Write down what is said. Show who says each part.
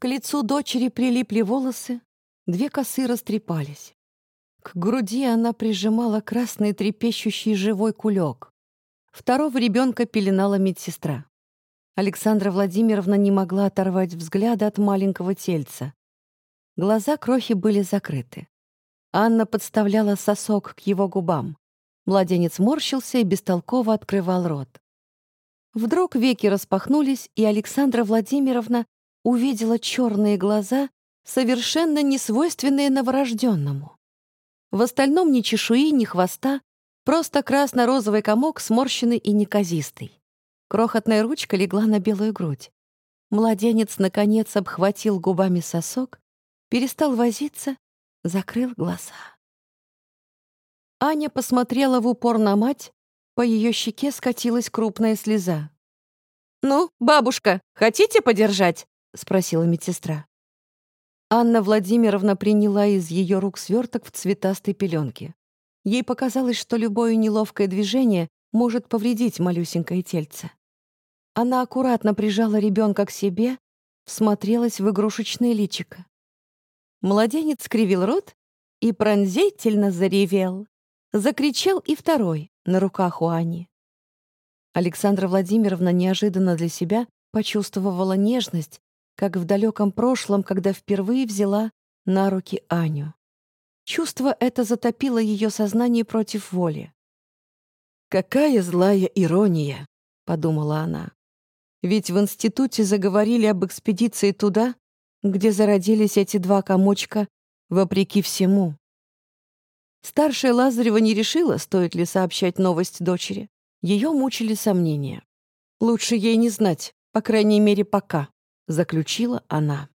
Speaker 1: К лицу дочери прилипли волосы, две косы растрепались. К груди она прижимала красный трепещущий живой кулек. Второго ребенка пеленала медсестра. Александра Владимировна не могла оторвать взгляда от маленького тельца. Глаза крохи были закрыты. Анна подставляла сосок к его губам. Младенец морщился и бестолково открывал рот. Вдруг веки распахнулись, и Александра Владимировна увидела черные глаза, совершенно несвойственные новорожденному. В остальном ни чешуи, ни хвоста, просто красно-розовый комок, сморщенный и неказистый. Крохотная ручка легла на белую грудь. Младенец, наконец, обхватил губами сосок, перестал возиться, закрыл глаза. Аня посмотрела в упор на мать, по ее щеке скатилась крупная слеза. «Ну, бабушка, хотите подержать?» — спросила медсестра. Анна Владимировна приняла из ее рук сверток в цветастой пеленке. Ей показалось, что любое неловкое движение может повредить малюсенькое тельце. Она аккуратно прижала ребенка к себе, всмотрелась в игрушечное личико. Младенец скривил рот и пронзительно заревел. Закричал и второй на руках у Ани. Александра Владимировна неожиданно для себя почувствовала нежность, как в далеком прошлом, когда впервые взяла на руки Аню. Чувство это затопило ее сознание против воли. «Какая злая ирония!» — подумала она. «Ведь в институте заговорили об экспедиции туда, где зародились эти два комочка, вопреки всему». Старшая Лазарева не решила, стоит ли сообщать новость дочери. Ее мучили сомнения. Лучше ей не знать, по крайней мере, пока заключила она.